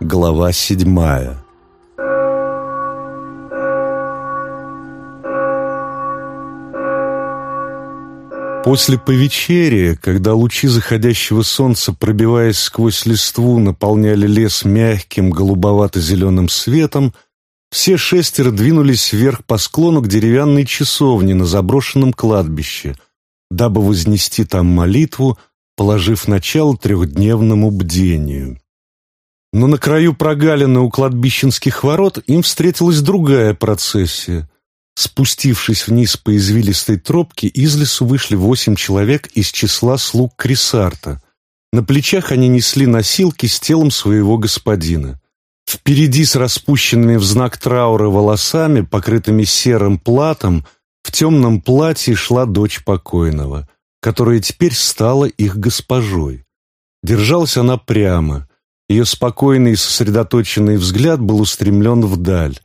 Глава седьмая После повечерия, когда лучи заходящего солнца, пробиваясь сквозь листву, наполняли лес мягким голубовато-зеленым светом, все шестеро двинулись вверх по склону к деревянной часовне на заброшенном кладбище, дабы вознести там молитву, положив начало трехдневному бдению. Но на краю прогалины у кладбищенских ворот им встретилась другая процессия. Спустившись вниз по извилистой тропке, из лесу вышли восемь человек из числа слуг Крисарта. На плечах они несли носилки с телом своего господина. Впереди с распущенными в знак траура волосами, покрытыми серым платом, в темном платье шла дочь покойного, которая теперь стала их госпожой. Держалась она прямо. Ее спокойный и сосредоточенный взгляд был устремлен вдаль.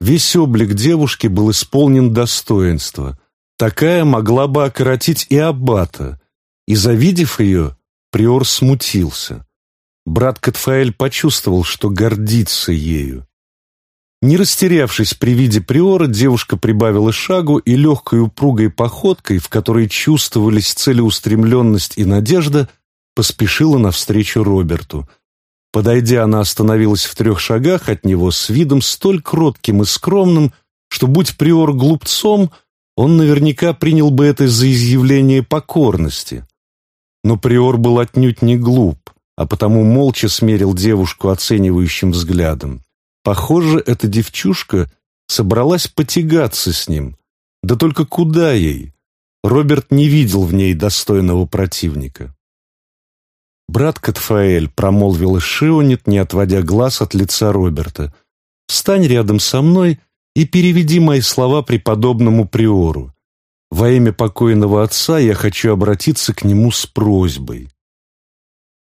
Весь облик девушки был исполнен достоинства. Такая могла бы окоротить и аббата. И, завидев ее, приор смутился. Брат Катфаэль почувствовал, что гордится ею. Не растерявшись при виде приора, девушка прибавила шагу и легкой упругой походкой, в которой чувствовались целеустремленность и надежда, поспешила навстречу Роберту — Подойдя, она остановилась в трех шагах от него с видом столь кротким и скромным, что, будь приор глупцом, он наверняка принял бы это за изъявление покорности. Но приор был отнюдь не глуп, а потому молча смерил девушку оценивающим взглядом. Похоже, эта девчушка собралась потягаться с ним. Да только куда ей? Роберт не видел в ней достойного противника. «Брат Катфаэль», — промолвил Шионет, не отводя глаз от лица Роберта, — «встань рядом со мной и переведи мои слова преподобному приору. Во имя покойного отца я хочу обратиться к нему с просьбой».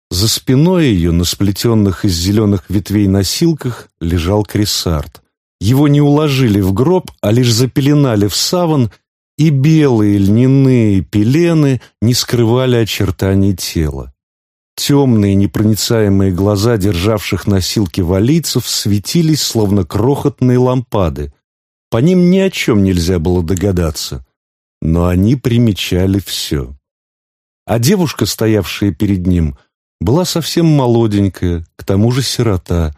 За спиной ее, на сплетенных из зеленых ветвей носилках, лежал Крисарт. Его не уложили в гроб, а лишь запеленали в саван, и белые льняные пелены не скрывали очертаний тела. Темные непроницаемые глаза державших носилки валийцев светились, словно крохотные лампады. По ним ни о чем нельзя было догадаться, но они примечали все. А девушка, стоявшая перед ним, была совсем молоденькая, к тому же сирота.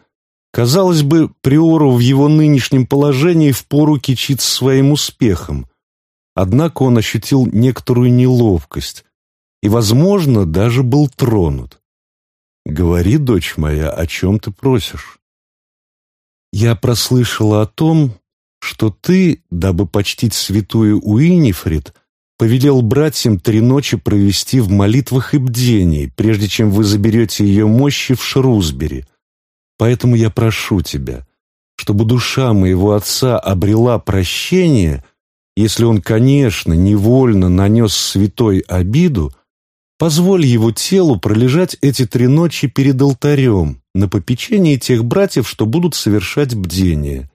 Казалось бы, Приору в его нынешнем положении впору кичиться своим успехом. Однако он ощутил некоторую неловкость, и, возможно, даже был тронут. «Говори, дочь моя, о чем ты просишь?» «Я прослышала о том, что ты, дабы почтить святую Уинифрид, повелел братьям три ночи провести в молитвах и бдении, прежде чем вы заберете ее мощи в Шрусбери. Поэтому я прошу тебя, чтобы душа моего отца обрела прощение, если он, конечно, невольно нанес святой обиду, Позволь его телу пролежать эти три ночи перед алтарем, на попечении тех братьев, что будут совершать бдение.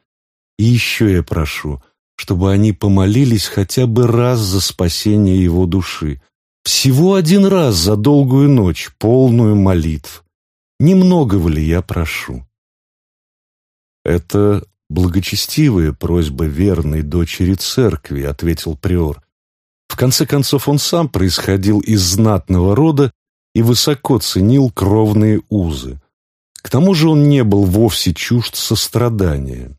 И еще я прошу, чтобы они помолились хотя бы раз за спасение его души. Всего один раз за долгую ночь, полную молитв. Немногого ли я прошу? Это благочестивая просьба верной дочери церкви, ответил приор. Конце концов, он сам происходил из знатного рода и высоко ценил кровные узы. К тому же он не был вовсе чужд сострадания.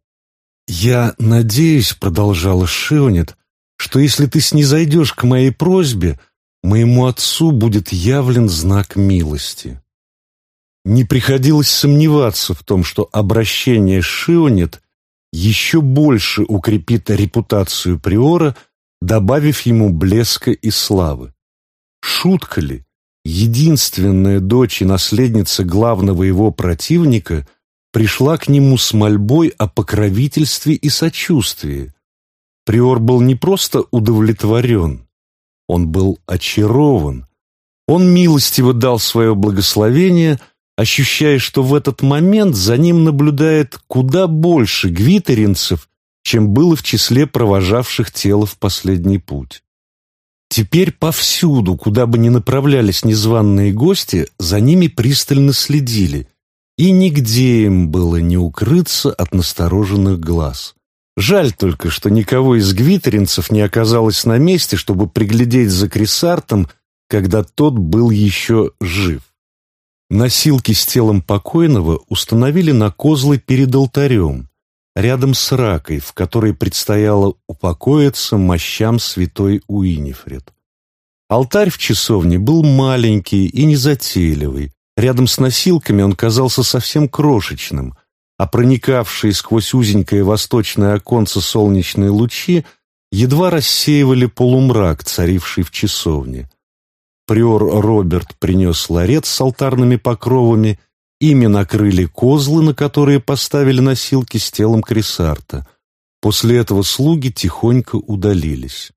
«Я надеюсь», — продолжала Шионет, «что если ты снизойдешь к моей просьбе, моему отцу будет явлен знак милости». Не приходилось сомневаться в том, что обращение Шионет еще больше укрепит репутацию Приора — добавив ему блеска и славы. Шутка ли, единственная дочь и наследница главного его противника пришла к нему с мольбой о покровительстве и сочувствии. Приор был не просто удовлетворен, он был очарован. Он милостиво дал свое благословение, ощущая, что в этот момент за ним наблюдает куда больше гвитеринцев, чем было в числе провожавших тело в последний путь. Теперь повсюду, куда бы ни направлялись незваные гости, за ними пристально следили, и нигде им было не укрыться от настороженных глаз. Жаль только, что никого из гвитеринцев не оказалось на месте, чтобы приглядеть за Крисартом, когда тот был еще жив. Носилки с телом покойного установили на козлы перед алтарем, рядом с ракой, в которой предстояло упокоиться мощам святой Уинифред. Алтарь в часовне был маленький и незатейливый, рядом с носилками он казался совсем крошечным – а проникавшие сквозь узенькое восточное оконце солнечные лучи едва рассеивали полумрак, царивший в часовне. Приор Роберт принес ларец с алтарными покровами, ими накрыли козлы, на которые поставили носилки с телом Крисарта. После этого слуги тихонько удалились.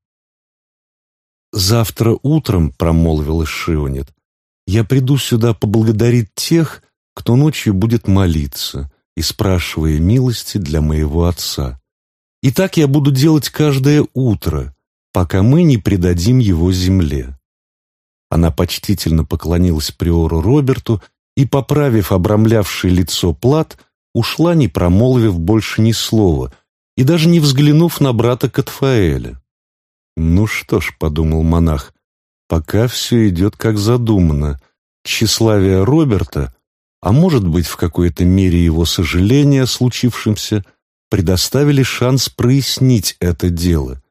«Завтра утром», — промолвил Шионет, — «я приду сюда поблагодарить тех, кто ночью будет молиться, и спрашивая милости для моего отца. И так я буду делать каждое утро, пока мы не предадим его земле». Она почтительно поклонилась приору Роберту и, поправив обрамлявший лицо плат, ушла, не промолвив больше ни слова и даже не взглянув на брата Катфаэля. «Ну что ж», — подумал монах, — «пока все идет как задумано. Тщеславие Роберта а может быть, в какой-то мере его сожаления о случившемся, предоставили шанс прояснить это дело.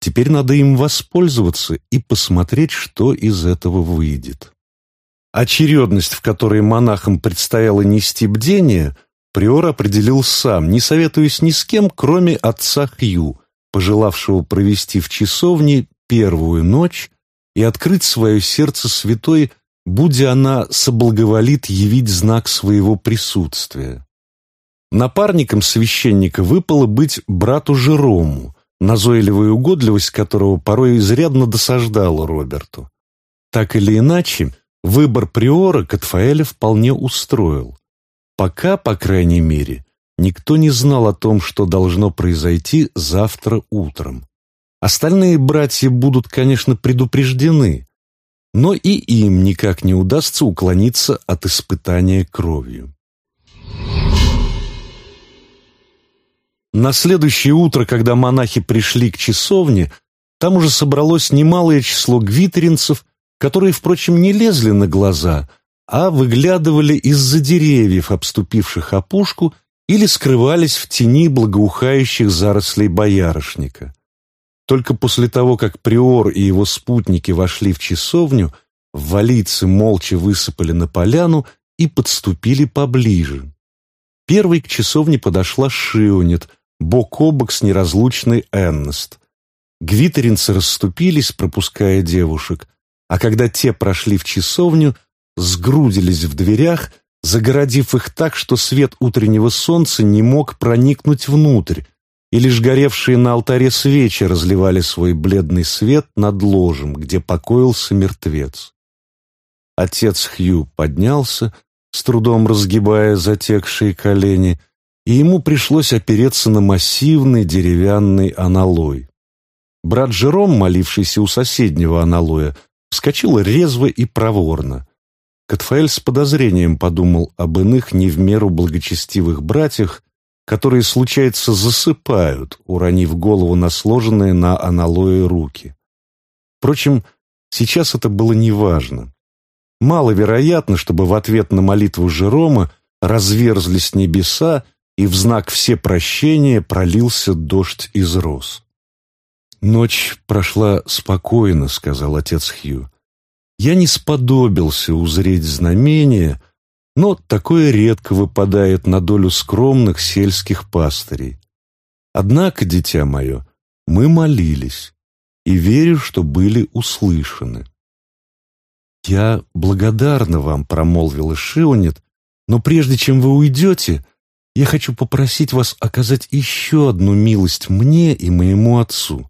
Теперь надо им воспользоваться и посмотреть, что из этого выйдет. Очередность, в которой монахам предстояло нести бдение, приор определил сам, не советуясь ни с кем, кроме отца Хью, пожелавшего провести в часовне первую ночь и открыть свое сердце святой будь она соблаговолит явить знак своего присутствия. Напарником священника выпало быть брату Жерому, назойливая угодливость которого порой изрядно досаждала Роберту. Так или иначе, выбор приора Катфаэля вполне устроил. Пока, по крайней мере, никто не знал о том, что должно произойти завтра утром. Остальные братья будут, конечно, предупреждены, но и им никак не удастся уклониться от испытания кровью. На следующее утро, когда монахи пришли к часовне, там уже собралось немалое число гвитеринцев, которые, впрочем, не лезли на глаза, а выглядывали из-за деревьев, обступивших опушку, или скрывались в тени благоухающих зарослей боярышника. Только после того, как приор и его спутники вошли в часовню, валийцы молча высыпали на поляну и подступили поближе. Первой к часовне подошла Шионет, бок о бок с неразлучной Эннест. Гвитеринцы расступились, пропуская девушек, а когда те прошли в часовню, сгрудились в дверях, загородив их так, что свет утреннего солнца не мог проникнуть внутрь, и лишь горевшие на алтаре свечи разливали свой бледный свет над ложем, где покоился мертвец. Отец Хью поднялся, с трудом разгибая затекшие колени, и ему пришлось опереться на массивный деревянный аналой. Брат Жером, молившийся у соседнего аналоя, вскочил резво и проворно. Катфаэль с подозрением подумал об иных не в меру благочестивых братьях, которые, случается, засыпают, уронив голову на сложенные на аналое руки. Впрочем, сейчас это было неважно. Маловероятно, чтобы в ответ на молитву Жерома разверзлись небеса, и в знак все прощения пролился дождь из роз. «Ночь прошла спокойно», — сказал отец Хью. «Я не сподобился узреть знамения, но такое редко выпадает на долю скромных сельских пастырей. Однако, дитя мое, мы молились, и верю, что были услышаны. «Я благодарна вам», — промолвила Шионет, «но прежде чем вы уйдете, я хочу попросить вас оказать еще одну милость мне и моему отцу.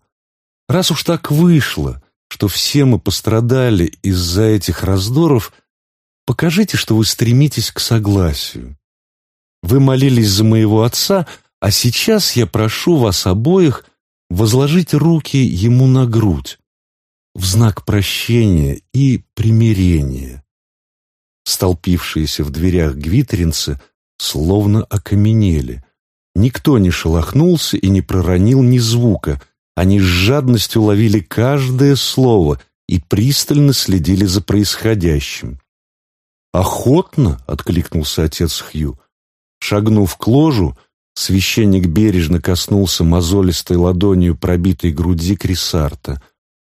Раз уж так вышло, что все мы пострадали из-за этих раздоров, Покажите, что вы стремитесь к согласию. Вы молились за моего отца, а сейчас я прошу вас обоих возложить руки ему на грудь в знак прощения и примирения. Столпившиеся в дверях гвитеринцы словно окаменели. Никто не шелохнулся и не проронил ни звука. Они с жадностью ловили каждое слово и пристально следили за происходящим. «Охотно!» — откликнулся отец Хью. Шагнув к ложу, священник бережно коснулся мозолистой ладонью пробитой груди Крисарта.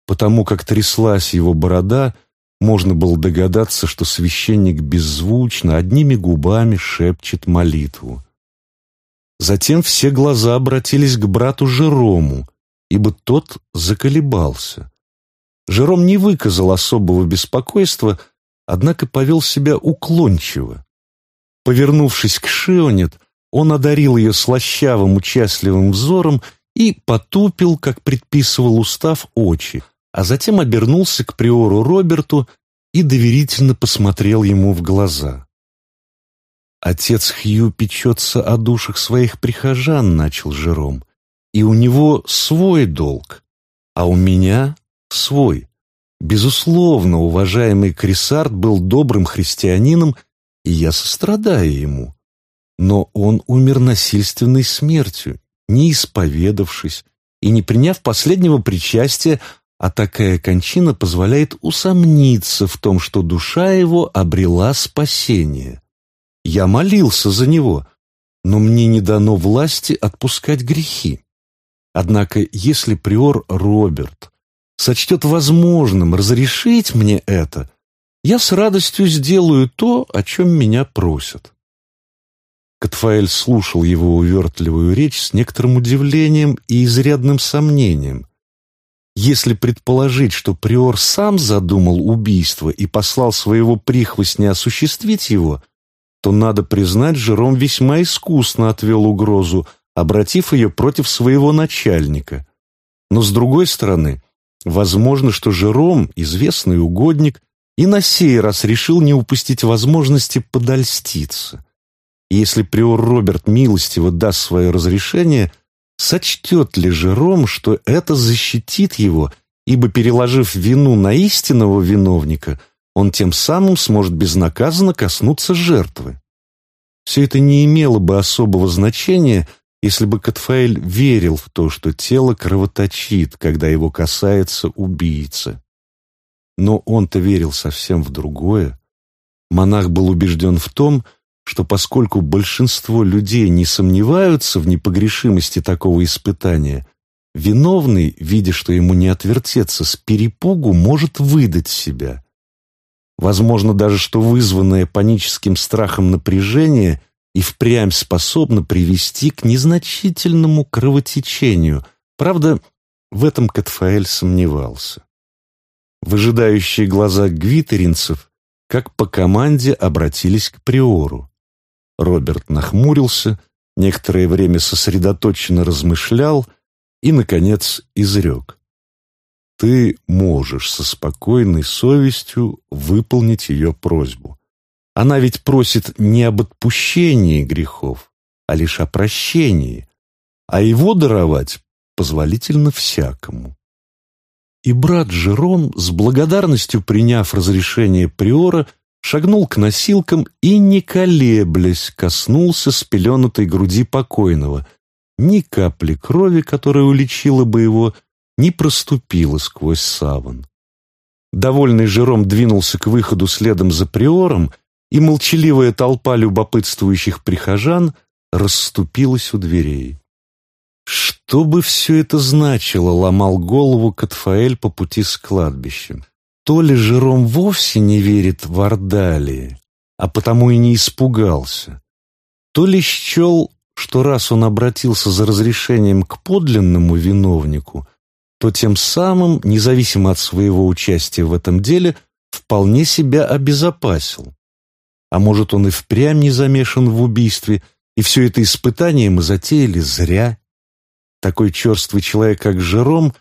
Потому как тряслась его борода, можно было догадаться, что священник беззвучно, одними губами шепчет молитву. Затем все глаза обратились к брату Жерому, ибо тот заколебался. Жером не выказал особого беспокойства, однако повел себя уклончиво. Повернувшись к Шионет, он одарил ее слащавым участливым взором и потупил, как предписывал устав, очи, а затем обернулся к приору Роберту и доверительно посмотрел ему в глаза. «Отец Хью печется о душах своих прихожан», — начал Жером, «и у него свой долг, а у меня свой. Безусловно, уважаемый Крисарт был добрым христианином, и я сострадаю ему. Но он умер насильственной смертью, не исповедавшись и не приняв последнего причастия, а такая кончина позволяет усомниться в том, что душа его обрела спасение. Я молился за него, но мне не дано власти отпускать грехи. Однако, если приор Роберт сочтет возможным разрешить мне это, я с радостью сделаю то, о чем меня просят. Катфаэль слушал его увертливую речь с некоторым удивлением и изрядным сомнением. Если предположить, что приор сам задумал убийство и послал своего прихвостня осуществить его, то, надо признать, Жером весьма искусно отвел угрозу, обратив ее против своего начальника. Но, с другой стороны, Возможно, что Жером, известный угодник, и на сей раз решил не упустить возможности подольститься. И если приор Роберт милостиво даст свое разрешение, сочтет ли Жером, что это защитит его, ибо, переложив вину на истинного виновника, он тем самым сможет безнаказанно коснуться жертвы. Все это не имело бы особого значения, если бы Катфаэль верил в то, что тело кровоточит, когда его касается убийца. Но он-то верил совсем в другое. Монах был убежден в том, что поскольку большинство людей не сомневаются в непогрешимости такого испытания, виновный, видя, что ему не отвертеться с перепугу, может выдать себя. Возможно даже, что вызванное паническим страхом напряжение и впрямь способна привести к незначительному кровотечению. Правда, в этом Катфаэль сомневался. Выжидающие глаза гвитеринцев, как по команде, обратились к приору. Роберт нахмурился, некоторое время сосредоточенно размышлял и, наконец, изрек. «Ты можешь со спокойной совестью выполнить ее просьбу. Она ведь просит не об отпущении грехов, а лишь о прощении, а его даровать позволительно всякому. И брат Жером, с благодарностью приняв разрешение приора, шагнул к носилкам и, не колеблясь, коснулся спеленутой груди покойного. Ни капли крови, которая уличила бы его, не проступила сквозь саван. Довольный Жером двинулся к выходу следом за приором, и молчаливая толпа любопытствующих прихожан расступилась у дверей. Что бы все это значило, ломал голову Катфаэль по пути с кладбищем. То ли Жером вовсе не верит в Ордалии, а потому и не испугался, то ли счел, что раз он обратился за разрешением к подлинному виновнику, то тем самым, независимо от своего участия в этом деле, вполне себя обезопасил. А может, он и впрямь не замешан в убийстве, и все это испытание мы затеяли зря. Такой черствый человек, как Жером,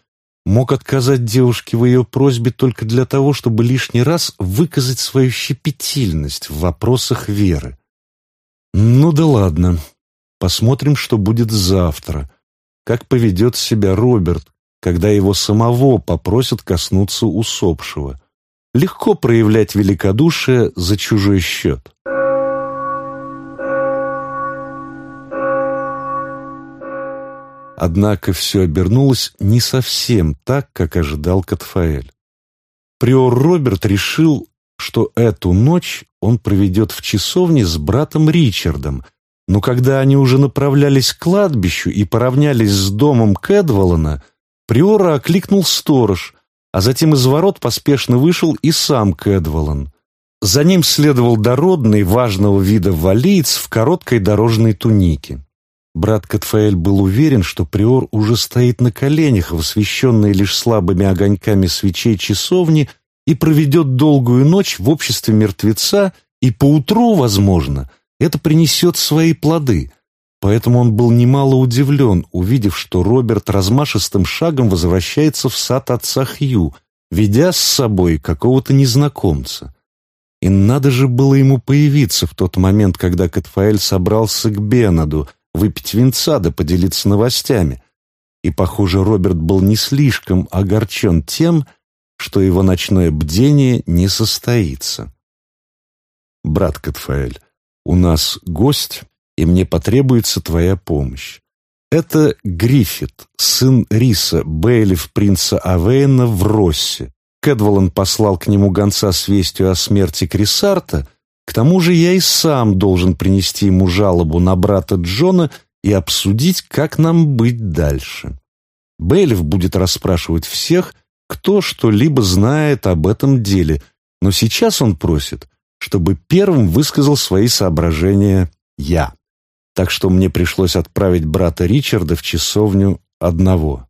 мог отказать девушке в ее просьбе только для того, чтобы лишний раз выказать свою щепетильность в вопросах веры. Ну да ладно, посмотрим, что будет завтра, как поведет себя Роберт, когда его самого попросят коснуться усопшего. Легко проявлять великодушие за чужой счет. Однако все обернулось не совсем так, как ожидал Катфаэль. Приор Роберт решил, что эту ночь он проведет в часовне с братом Ричардом, но когда они уже направлялись к кладбищу и поравнялись с домом Кэдволана, Приора окликнул сторож, а затем из ворот поспешно вышел и сам Кэдволан. За ним следовал дородный, важного вида валиец в короткой дорожной тунике. Брат Катфаэль был уверен, что приор уже стоит на коленях в освещенной лишь слабыми огоньками свечей часовни и проведет долгую ночь в обществе мертвеца, и поутру, возможно, это принесет свои плоды. Поэтому он был немало удивлен, увидев, что Роберт размашистым шагом возвращается в сад отца Хью, ведя с собой какого-то незнакомца. И надо же было ему появиться в тот момент, когда Катфаэль собрался к Бенаду, выпить винца да поделиться новостями. И, похоже, Роберт был не слишком огорчен тем, что его ночное бдение не состоится. «Брат Катфаэль, у нас гость, и мне потребуется твоя помощь. Это Гриффит, сын Риса, бейлиф принца Авейна в Россе. Кэдволан послал к нему гонца с вестью о смерти Крисарта, к тому же я и сам должен принести ему жалобу на брата Джона и обсудить, как нам быть дальше. Бейлиф будет расспрашивать всех, кто что-либо знает об этом деле, но сейчас он просит, чтобы первым высказал свои соображения я. Так что мне пришлось отправить брата Ричарда в часовню одного.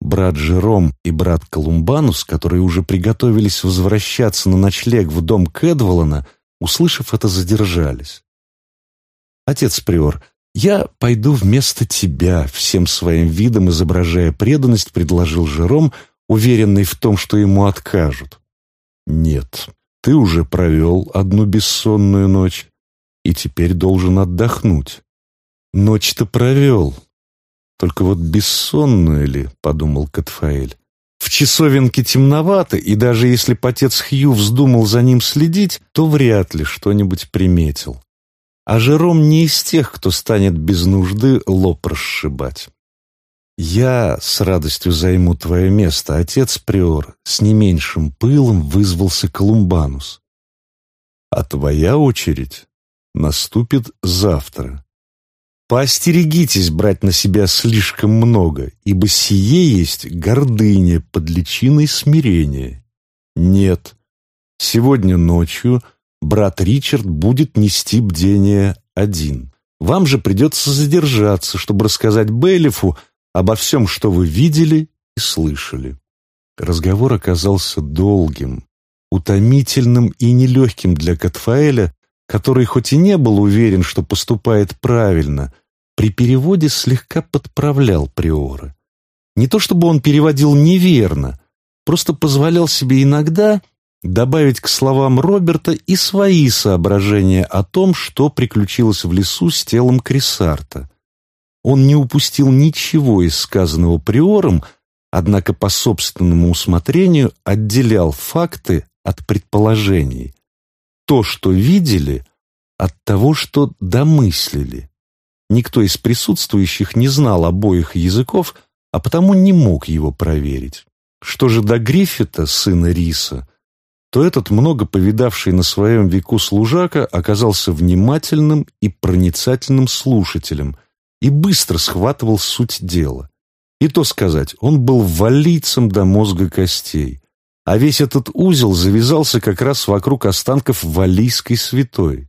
Брат Жером и брат Колумбанус, которые уже приготовились возвращаться на ночлег в дом Кэдволана, услышав это, задержались. «Отец Приор, я пойду вместо тебя», всем своим видом изображая преданность, предложил Жером, уверенный в том, что ему откажут. «Нет, ты уже провел одну бессонную ночь и теперь должен отдохнуть. Ночь-то провел. Только вот бессонную ли, подумал Катфаэль. В часовенке темновато, и даже если потец Хью вздумал за ним следить, то вряд ли что-нибудь приметил. А Жером не из тех, кто станет без нужды лоб расшибать. «Я с радостью займу твое место, отец Приор», — с не меньшим пылом вызвался Колумбанус. «А твоя очередь наступит завтра. Поостерегитесь брать на себя слишком много, ибо сие есть гордыня под личиной смирения. Нет, сегодня ночью брат Ричард будет нести бдение один. Вам же придется задержаться, чтобы рассказать Бейлифу обо всем, что вы видели и слышали. Разговор оказался долгим, утомительным и нелегким для Катфаэля, который хоть и не был уверен, что поступает правильно, при переводе слегка подправлял приора. Не то чтобы он переводил неверно, просто позволял себе иногда добавить к словам Роберта и свои соображения о том, что приключилось в лесу с телом Крисарта. Он не упустил ничего из сказанного приором, однако по собственному усмотрению отделял факты от предположений. То, что видели, от того, что домыслили. Никто из присутствующих не знал обоих языков, а потому не мог его проверить. Что же до Гриффита, сына Риса, то этот много повидавший на своем веку служака оказался внимательным и проницательным слушателем – и быстро схватывал суть дела. И то сказать, он был валийцем до мозга костей, а весь этот узел завязался как раз вокруг останков валийской святой.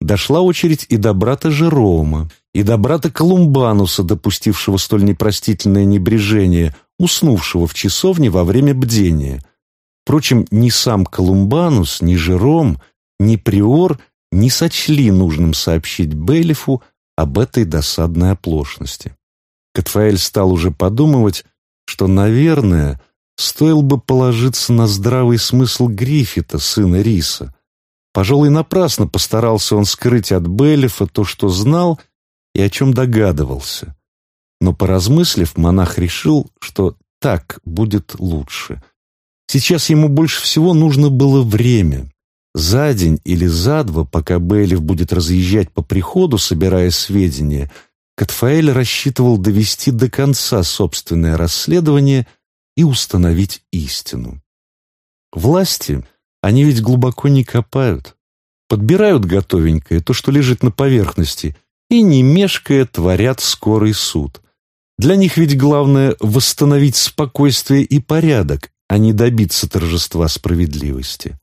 Дошла очередь и до брата Жерома, и до брата Колумбануса, допустившего столь непростительное небрежение, уснувшего в часовне во время бдения. Впрочем, ни сам Колумбанус, ни Жером, ни Приор не сочли нужным сообщить Белифу об этой досадной оплошности. Катфаэль стал уже подумывать, что, наверное, стоило бы положиться на здравый смысл Гриффита, сына Риса. Пожалуй, напрасно постарался он скрыть от Беллифа то, что знал и о чем догадывался. Но, поразмыслив, монах решил, что так будет лучше. Сейчас ему больше всего нужно было время. За день или за два, пока Бейлиф будет разъезжать по приходу, собирая сведения, Катфаэль рассчитывал довести до конца собственное расследование и установить истину. Власти, они ведь глубоко не копают. Подбирают готовенькое, то, что лежит на поверхности, и, не мешкая, творят скорый суд. Для них ведь главное восстановить спокойствие и порядок, а не добиться торжества справедливости.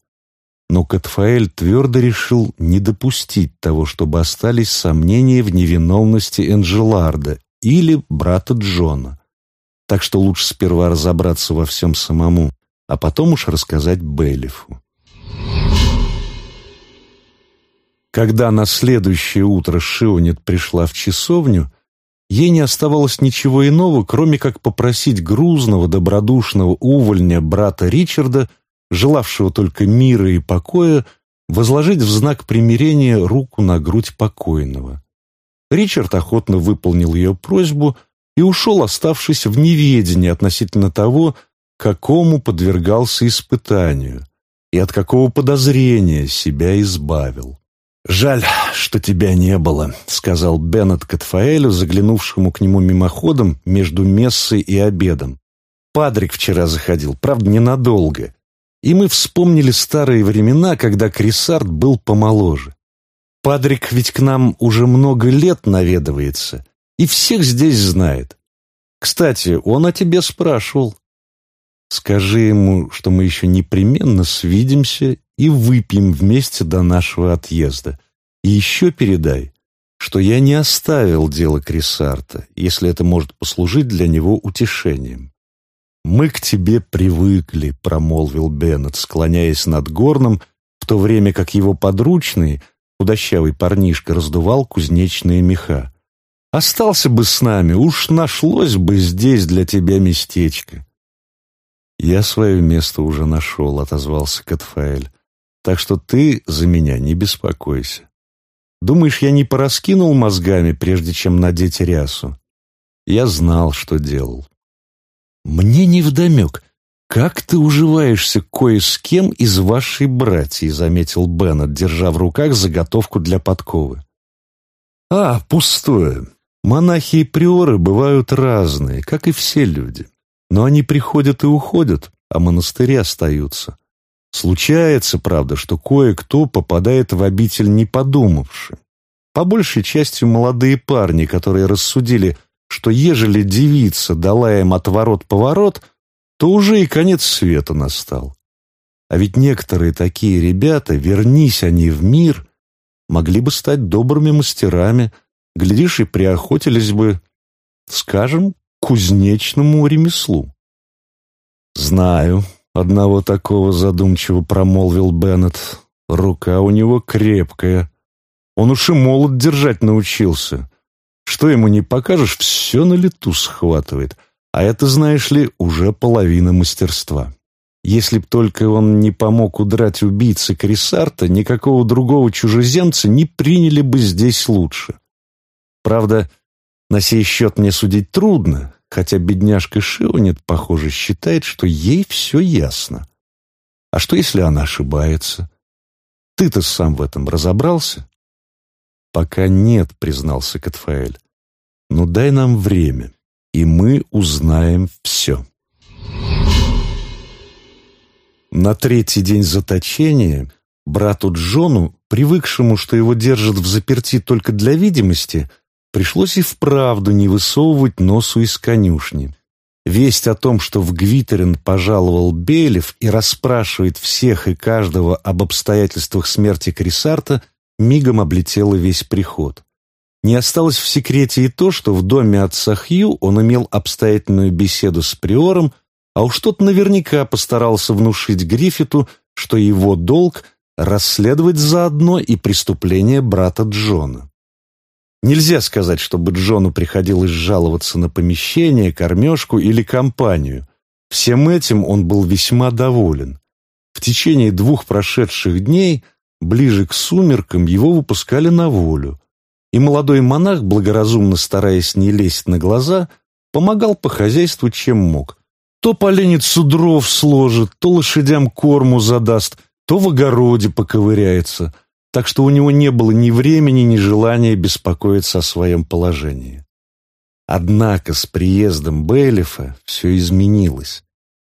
Но Катфаэль твердо решил не допустить того, чтобы остались сомнения в невиновности Энджеларда или брата Джона. Так что лучше сперва разобраться во всем самому, а потом уж рассказать Бейлифу. Когда на следующее утро Шионет пришла в часовню, ей не оставалось ничего иного, кроме как попросить грузного, добродушного увольня брата Ричарда, желавшего только мира и покоя, возложить в знак примирения руку на грудь покойного. Ричард охотно выполнил ее просьбу и ушел, оставшись в неведении относительно того, какому подвергался испытанию и от какого подозрения себя избавил. «Жаль, что тебя не было», — сказал Беннет Катфаэлю, заглянувшему к нему мимоходом между мессой и обедом. «Падрик вчера заходил, правда, ненадолго, и мы вспомнили старые времена, когда Крисард был помоложе. Падрик ведь к нам уже много лет наведывается и всех здесь знает. Кстати, он о тебе спрашивал. Скажи ему, что мы еще непременно свидимся и выпьем вместе до нашего отъезда. И еще передай, что я не оставил дело Крисарта, если это может послужить для него утешением. «Мы к тебе привыкли», — промолвил Беннет, склоняясь над горном, в то время как его подручный, худощавый парнишка, раздувал кузнечные меха. «Остался бы с нами, уж нашлось бы здесь для тебя местечко». «Я свое место уже нашел», — отозвался Катфаэль. «Так что ты за меня не беспокойся. Думаешь, я не пораскинул мозгами, прежде чем надеть рясу? Я знал, что делал». «Мне невдомек, как ты уживаешься кое с кем из вашей братьев», — заметил Беннет, держа в руках заготовку для подковы. «А, пустое. Монахи и приоры бывают разные, как и все люди. Но они приходят и уходят, а монастыри остаются. Случается, правда, что кое-кто попадает в обитель не подумавши. По большей части молодые парни, которые рассудили, что ежели девица дала им отворот-поворот, то уже и конец света настал. А ведь некоторые такие ребята, вернись они в мир, могли бы стать добрыми мастерами, глядишь, и приохотились бы, скажем, кузнечному ремеслу. «Знаю, одного такого задумчиво промолвил Беннет. Рука у него крепкая. Он уж и молот держать научился. Что ему не покажешь, все на лету схватывает. А это, знаешь ли, уже половина мастерства. Если б только он не помог удрать убийце Крисарта, никакого другого чужеземца не приняли бы здесь лучше. Правда, на сей счет мне судить трудно, хотя бедняжка Шионет, похоже, считает, что ей все ясно. А что, если она ошибается? Ты-то сам в этом разобрался? Пока нет, признался Катфаэль. Но дай нам время, и мы узнаем все. На третий день заточения брату Джону, привыкшему, что его держат в заперти только для видимости, Пришлось и вправду не высовывать носу из конюшни. Весть о том, что в Гвитерин пожаловал Белев и расспрашивает всех и каждого об обстоятельствах смерти Крисарта, мигом облетела весь приход. Не осталось в секрете и то, что в доме отца Хью он имел обстоятельную беседу с приором, а уж тот наверняка постарался внушить Гриффиту, что его долг — расследовать заодно и преступление брата Джона. Нельзя сказать, чтобы Джону приходилось жаловаться на помещение, кормежку или компанию. Всем этим он был весьма доволен. В течение двух прошедших дней, ближе к сумеркам, его выпускали на волю. И молодой монах, благоразумно стараясь не лезть на глаза, помогал по хозяйству чем мог. то поленницу дров сложит, то лошадям корму задаст, то в огороде поковыряется, так что у него не было ни времени, ни желания беспокоиться о своем положении. Однако с приездом Бейлифа все изменилось.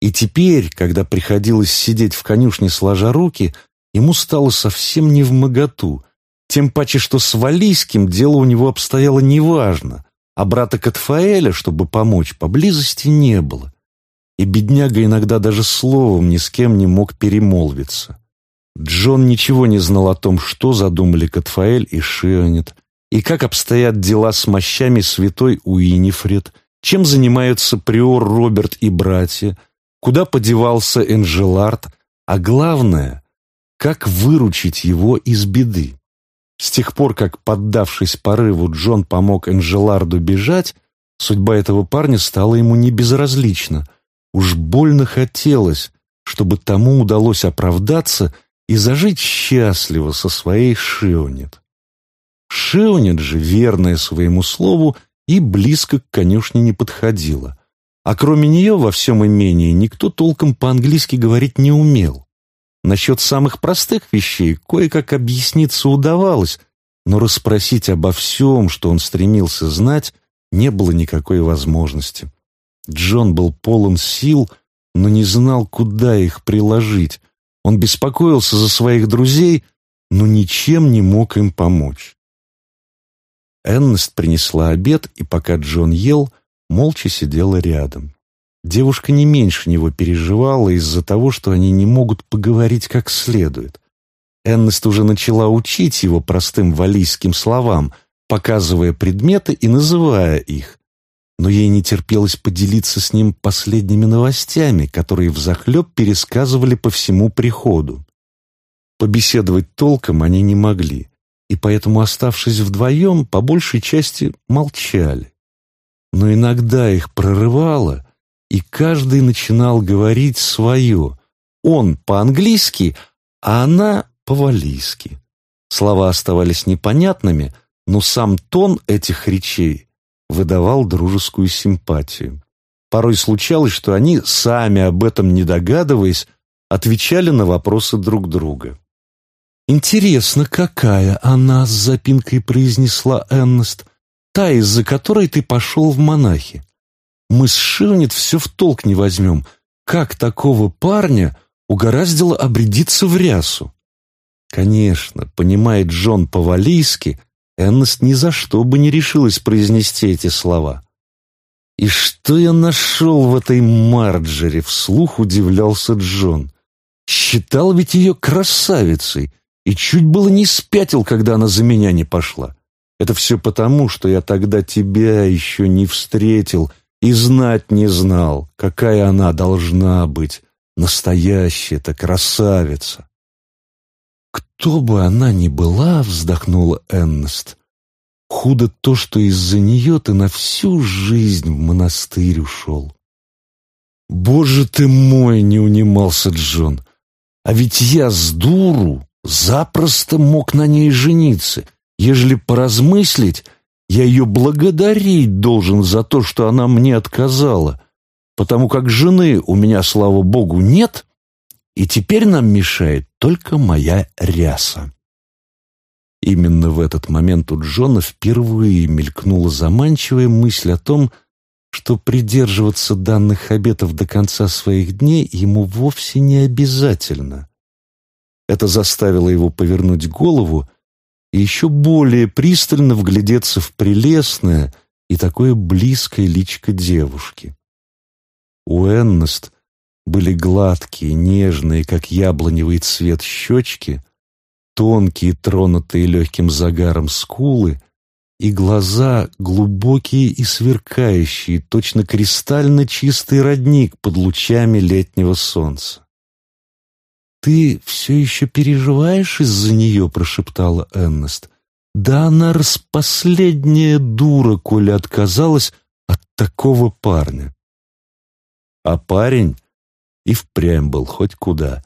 И теперь, когда приходилось сидеть в конюшне сложа руки, ему стало совсем не в моготу, тем паче, что с Валийским дело у него обстояло неважно, а брата Катфаэля, чтобы помочь, поблизости не было. И бедняга иногда даже словом ни с кем не мог перемолвиться. Джон ничего не знал о том, что задумали Катфаэль и Шионет, и как обстоят дела с мощами святой Уинифред, чем занимаются приор Роберт и братья, куда подевался Энжелард, а главное, как выручить его из беды. С тех пор, как, поддавшись порыву, Джон помог Энжеларду бежать, судьба этого парня стала ему небезразлична. Уж больно хотелось, чтобы тому удалось оправдаться и зажить счастливо со своей Шионет. Шеонет же, верная своему слову, и близко к конюшне не подходила. А кроме нее во всем имении никто толком по-английски говорить не умел. Насчет самых простых вещей кое-как объясниться удавалось, но расспросить обо всем, что он стремился знать, не было никакой возможности. Джон был полон сил, но не знал, куда их приложить. Он беспокоился за своих друзей, но ничем не мог им помочь. Эннест принесла обед, и пока Джон ел, молча сидела рядом. Девушка не меньше него переживала из-за того, что они не могут поговорить как следует. Эннест уже начала учить его простым валийским словам, показывая предметы и называя их. Но ей не терпелось поделиться с ним последними новостями, которые взахлеб пересказывали по всему приходу. Побеседовать толком они не могли и поэтому, оставшись вдвоем, по большей части молчали. Но иногда их прорывало, и каждый начинал говорить свое. Он по-английски, а она по-валийски. Слова оставались непонятными, но сам тон этих речей выдавал дружескую симпатию. Порой случалось, что они, сами об этом не догадываясь, отвечали на вопросы друг друга. «Интересно, какая она с запинкой произнесла Эннест, та, из-за которой ты пошел в монахи. Мы с Ширнет все в толк не возьмем. Как такого парня угораздило обрядиться в рясу?» Конечно, понимает Джон по-валийски, Эннест ни за что бы не решилась произнести эти слова. «И что я нашел в этой Марджере?» — вслух удивлялся Джон. «Считал ведь ее красавицей» и чуть было не спятил, когда она за меня не пошла. Это все потому, что я тогда тебя еще не встретил и знать не знал, какая она должна быть, настоящая-то красавица. «Кто бы она ни была», — вздохнула Эннест, — «худо то, что из-за нее ты на всю жизнь в монастырь ушел». «Боже ты мой!» — не унимался Джон. «А ведь я с дуру запросто мог на ней жениться. Ежели поразмыслить, я ее благодарить должен за то, что она мне отказала, потому как жены у меня, слава богу, нет, и теперь нам мешает только моя ряса. Именно в этот момент у Джона впервые мелькнула заманчивая мысль о том, что придерживаться данных обетов до конца своих дней ему вовсе не обязательно. Это заставило его повернуть голову и еще более пристально вглядеться в прелестное и такое близкое личико девушки. У Эннест были гладкие, нежные, как яблоневый цвет щечки, тонкие, тронутые легким загаром скулы и глаза глубокие и сверкающие, точно кристально чистый родник под лучами летнего солнца. «Ты все еще переживаешь из-за нее?» — прошептала Эннест. «Да она распоследняя дура, коли отказалась от такого парня». А парень и впрямь был хоть куда.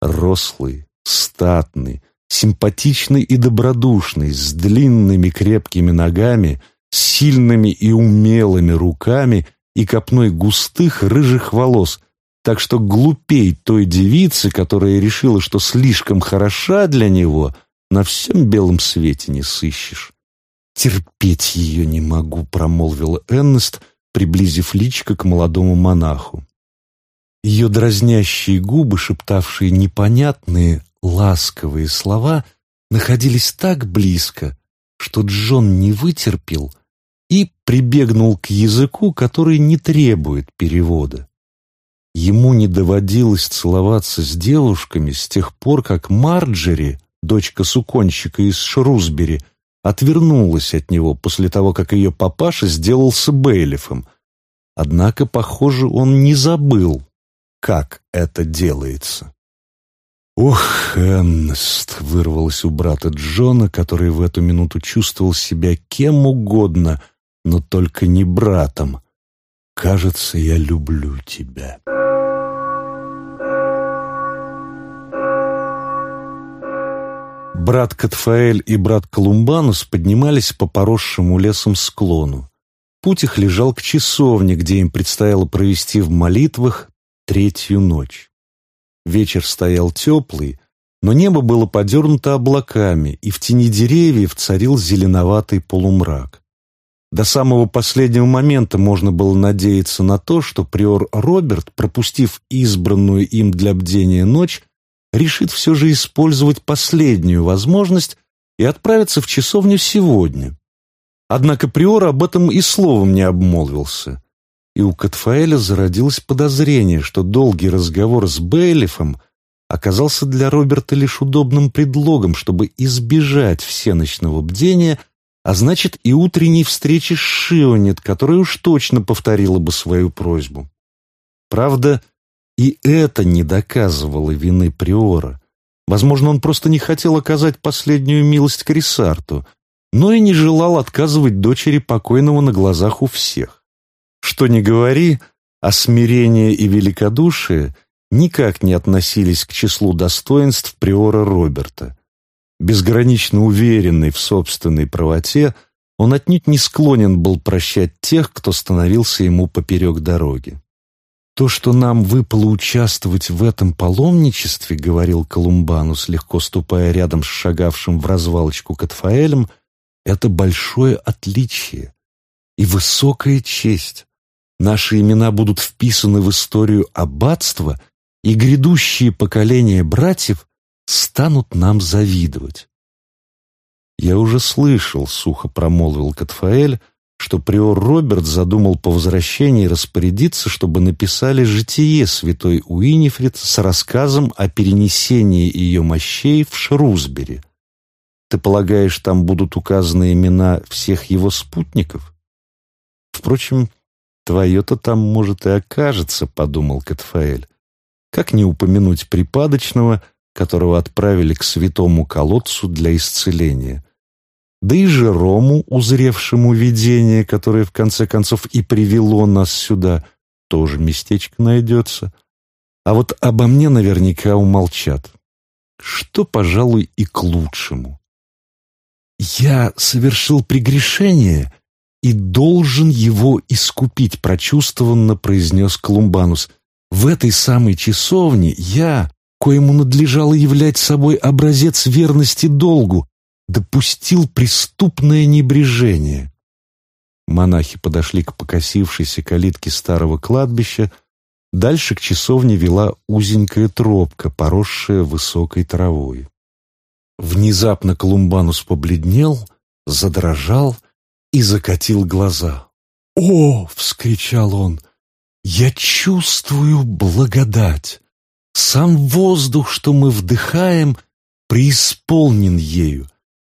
Рослый, статный, симпатичный и добродушный, с длинными крепкими ногами, сильными и умелыми руками и копной густых рыжих волос, так что глупей той девицы, которая решила, что слишком хороша для него, на всем белом свете не сыщешь. «Терпеть ее не могу», — промолвил Эннест, приблизив личико к молодому монаху. Ее дразнящие губы, шептавшие непонятные, ласковые слова, находились так близко, что Джон не вытерпел и прибегнул к языку, который не требует перевода. Ему не доводилось целоваться с девушками с тех пор, как Марджери, дочка суконщика из Шрусбери, отвернулась от него после того, как ее папаша сделался бейлифом. Однако, похоже, он не забыл, как это делается. «Ох, Эннест!» — вырвалось у брата Джона, который в эту минуту чувствовал себя кем угодно, но только не братом. «Кажется, я люблю тебя». Брат Катфаэль и брат Колумбанус поднимались по поросшему лесом склону. Путь их лежал к часовне, где им предстояло провести в молитвах третью ночь. Вечер стоял теплый, но небо было подернуто облаками, и в тени деревьев царил зеленоватый полумрак. До самого последнего момента можно было надеяться на то, что приор Роберт, пропустив избранную им для бдения ночь, решит все же использовать последнюю возможность и отправиться в часовню сегодня. Однако Приор об этом и словом не обмолвился. И у Катфаэля зародилось подозрение, что долгий разговор с Бейлифом оказался для Роберта лишь удобным предлогом, чтобы избежать всеночного бдения, а значит и утренней встречи с Шионет, которая уж точно повторила бы свою просьбу. Правда, и это не доказывало вины Приора. Возможно, он просто не хотел оказать последнюю милость Крисарту, но и не желал отказывать дочери покойного на глазах у всех. Что ни говори, а смирение и великодушие никак не относились к числу достоинств Приора Роберта. Безгранично уверенный в собственной правоте, он отнюдь не склонен был прощать тех, кто становился ему поперек дороги. «То, что нам выпало участвовать в этом паломничестве, — говорил Колумбанус, легко ступая рядом с шагавшим в развалочку Катфаэлем, — это большое отличие и высокая честь. Наши имена будут вписаны в историю аббатства, и грядущие поколения братьев станут нам завидовать». «Я уже слышал, — сухо промолвил Катфаэль, — что приор Роберт задумал по возвращении распорядиться, чтобы написали житие святой Уинифрид с рассказом о перенесении ее мощей в Шрусбери. Ты полагаешь, там будут указаны имена всех его спутников? Впрочем, твое-то там, может, и окажется, — подумал Катфаэль. Как не упомянуть припадочного, которого отправили к святому колодцу для исцеления? да и Жерому, узревшему видение, которое в конце концов и привело нас сюда, тоже местечко найдется. А вот обо мне наверняка умолчат. Что, пожалуй, и к лучшему. Я совершил прегрешение и должен его искупить, прочувствованно произнес Колумбанус. В этой самой часовне я, коему надлежало являть собой образец верности долгу, допустил преступное небрежение. Монахи подошли к покосившейся калитке старого кладбища, дальше к часовне вела узенькая тропка, поросшая высокой травой. Внезапно Колумбанус побледнел, задрожал и закатил глаза. «О!» — вскричал он. «Я чувствую благодать! Сам воздух, что мы вдыхаем, преисполнен ею.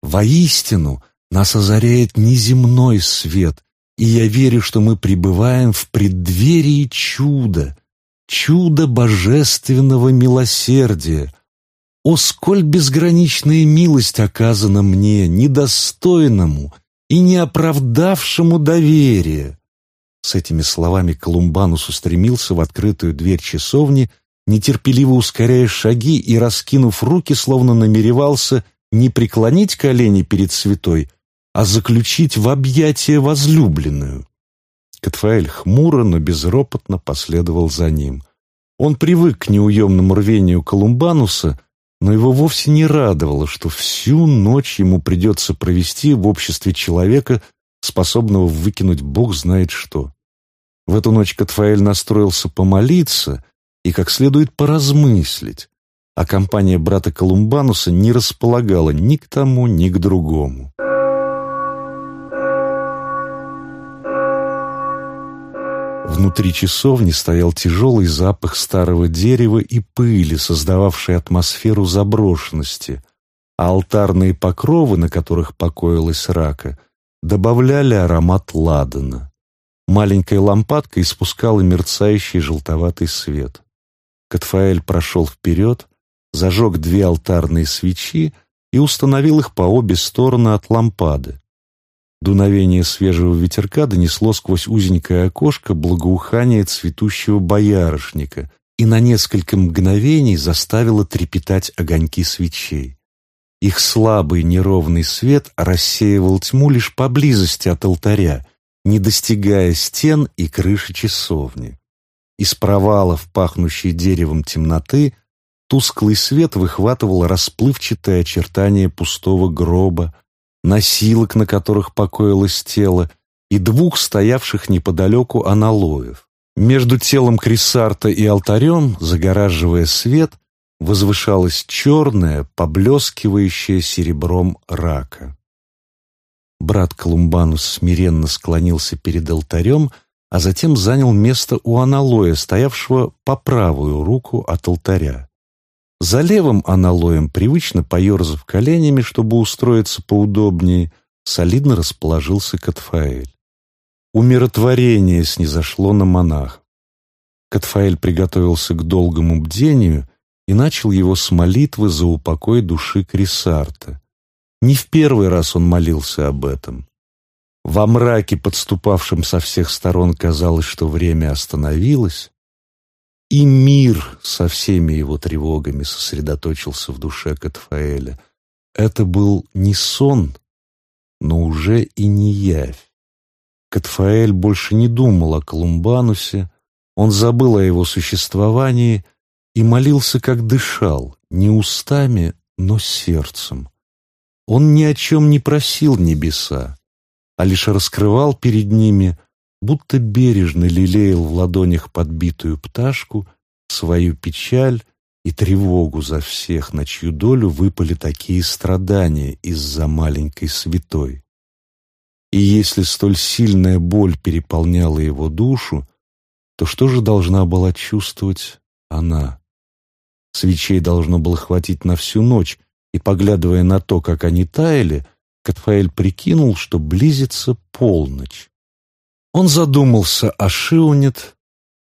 Воистину, нас озаряет неземной свет, и я верю, что мы пребываем в преддверии чуда, чуда божественного милосердия. О, сколь безграничная милость оказана мне, недостойному и неоправдавшему доверия!» С этими словами Колумбанус устремился в открытую дверь часовни, нетерпеливо ускоряя шаги и, раскинув руки, словно намеревался не преклонить колени перед святой, а заключить в объятия возлюбленную. Катфаэль хмуро, но безропотно последовал за ним. Он привык к неуемному рвению Колумбануса, но его вовсе не радовало, что всю ночь ему придется провести в обществе человека, способного выкинуть бог знает что. В эту ночь Катфаэль настроился помолиться и как следует поразмыслить, а компания брата Колумбануса не располагала ни к тому, ни к другому. Внутри часовни стоял тяжелый запах старого дерева и пыли, создававший атмосферу заброшенности, а алтарные покровы, на которых покоилась рака, добавляли аромат ладана. Маленькая лампадка испускала мерцающий желтоватый свет. Катфаэль прошел вперед, зажег две алтарные свечи и установил их по обе стороны от лампады. Дуновение свежего ветерка донесло сквозь узенькое окошко благоухание цветущего боярышника и на несколько мгновений заставило трепетать огоньки свечей. Их слабый неровный свет рассеивал тьму лишь поблизости от алтаря, не достигая стен и крыши часовни. Из провалов, пахнущей деревом темноты, тусклый свет выхватывал расплывчатые очертания пустого гроба, носилок, на которых покоилось тело, и двух стоявших неподалеку аналоев. Между телом Крисарта и алтарем, загораживая свет, возвышалась черная, поблескивающая серебром рака. Брат Колумбанус смиренно склонился перед алтарем, а затем занял место у аналоя, стоявшего по правую руку от алтаря. За левым аналоем, привычно поерзав коленями, чтобы устроиться поудобнее, солидно расположился Катфаэль. Умиротворение снизошло на монах. Катфаэль приготовился к долгому бдению и начал его с молитвы за упокой души Крисарта. Не в первый раз он молился об этом. Во мраке, подступавшем со всех сторон, казалось, что время остановилось, и мир со всеми его тревогами сосредоточился в душе Катфаэля. Это был не сон, но уже и не явь. Катфаэль больше не думал о Колумбанусе, он забыл о его существовании и молился, как дышал, не устами, но сердцем. Он ни о чем не просил небеса, а лишь раскрывал перед ними будто бережно лелеял в ладонях подбитую пташку, свою печаль и тревогу за всех, на чью долю выпали такие страдания из-за маленькой святой. И если столь сильная боль переполняла его душу, то что же должна была чувствовать она? Свечей должно было хватить на всю ночь, и, поглядывая на то, как они таяли, Катфаэль прикинул, что близится полночь. Он задумался о Шиунет,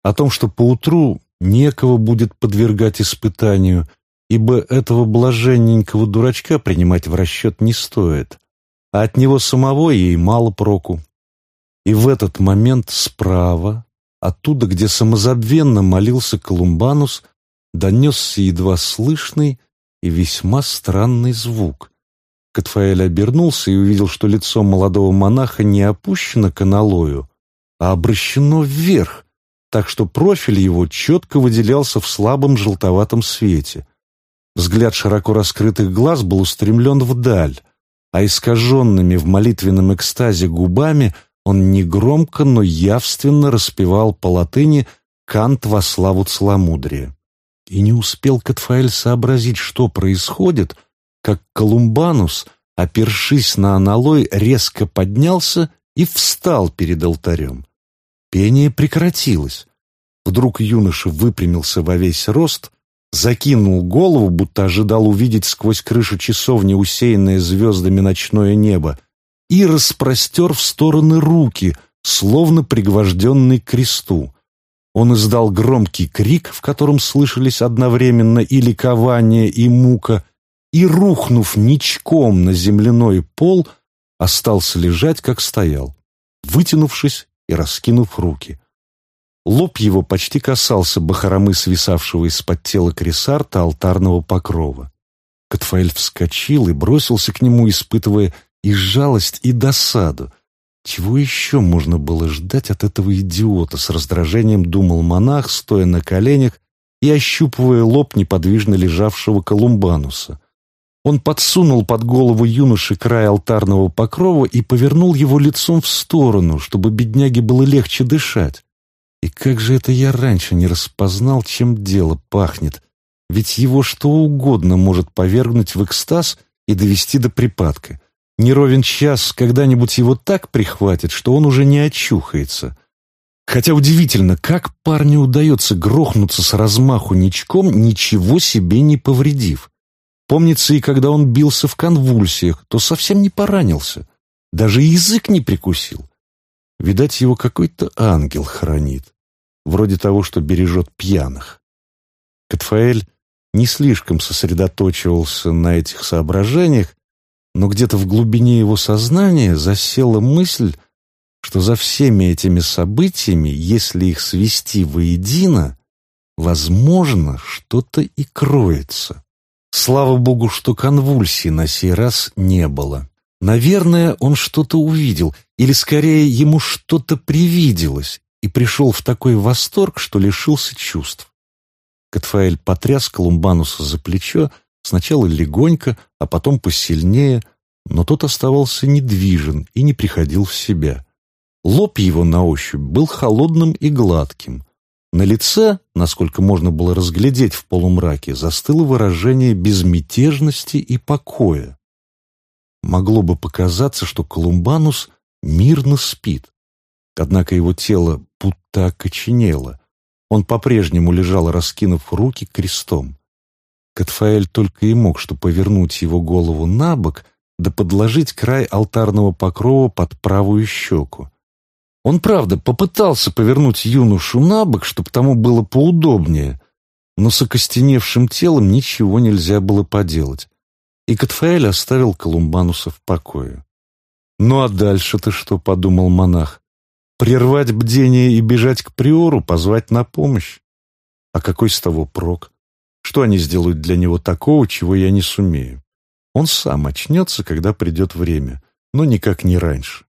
о том, что поутру некого будет подвергать испытанию, ибо этого блаженненького дурачка принимать в расчет не стоит, а от него самого ей мало проку. И в этот момент справа, оттуда, где самозабвенно молился Колумбанус, донесся едва слышный и весьма странный звук. Катфаэль обернулся и увидел, что лицо молодого монаха не опущено к аналою, а обращено вверх, так что профиль его четко выделялся в слабом желтоватом свете. Взгляд широко раскрытых глаз был устремлен вдаль, а искаженными в молитвенном экстазе губами он негромко, но явственно распевал по латыни «Кант во славу целомудрия». И не успел Катфаэль сообразить, что происходит, как Колумбанус, опершись на аналой, резко поднялся и встал перед алтарем. Пение прекратилось. Вдруг юноша выпрямился во весь рост, закинул голову, будто ожидал увидеть сквозь крышу часовни усеянное звездами ночное небо, и распростер в стороны руки, словно пригвожденный к кресту. Он издал громкий крик, в котором слышались одновременно и ликование, и мука, и, рухнув ничком на земляной пол, остался лежать, как стоял, вытянувшись и раскинув руки. Лоб его почти касался бахромы свисавшего из-под тела кресарта алтарного покрова. Катфаэль вскочил и бросился к нему, испытывая и жалость, и досаду. Чего еще можно было ждать от этого идиота, с раздражением думал монах, стоя на коленях и ощупывая лоб неподвижно лежавшего Колумбануса. Он подсунул под голову юноши край алтарного покрова и повернул его лицом в сторону, чтобы бедняге было легче дышать. И как же это я раньше не распознал, чем дело пахнет? Ведь его что угодно может повергнуть в экстаз и довести до припадка. Не ровен час, когда-нибудь его так прихватит, что он уже не очухается. Хотя удивительно, как парню удается грохнуться с размаху ничком, ничего себе не повредив. Помнится, и когда он бился в конвульсиях, то совсем не поранился, даже язык не прикусил. Видать, его какой-то ангел хранит, вроде того, что бережет пьяных. Катфаэль не слишком сосредоточивался на этих соображениях, но где-то в глубине его сознания засела мысль, что за всеми этими событиями, если их свести воедино, возможно, что-то и кроется. Слава богу, что конвульсий на сей раз не было. Наверное, он что-то увидел, или скорее ему что-то привиделось, и пришел в такой восторг, что лишился чувств. Катфаэль потряс Колумбануса за плечо, сначала легонько, а потом посильнее, но тот оставался недвижен и не приходил в себя. Лоб его на ощупь был холодным и гладким, на лице, насколько можно было разглядеть в полумраке, застыло выражение безмятежности и покоя. Могло бы показаться, что Колумбанус мирно спит. Однако его тело будто окоченело. Он по-прежнему лежал, раскинув руки крестом. Катфаэль только и мог что повернуть его голову на бок, да подложить край алтарного покрова под правую щеку. Он, правда, попытался повернуть юношу на бок, чтобы тому было поудобнее, но с окостеневшим телом ничего нельзя было поделать, и Катфаэль оставил Колумбануса в покое. «Ну а дальше-то что?» — подумал монах. «Прервать бдение и бежать к приору, позвать на помощь? А какой с того прок? Что они сделают для него такого, чего я не сумею? Он сам очнется, когда придет время, но никак не раньше.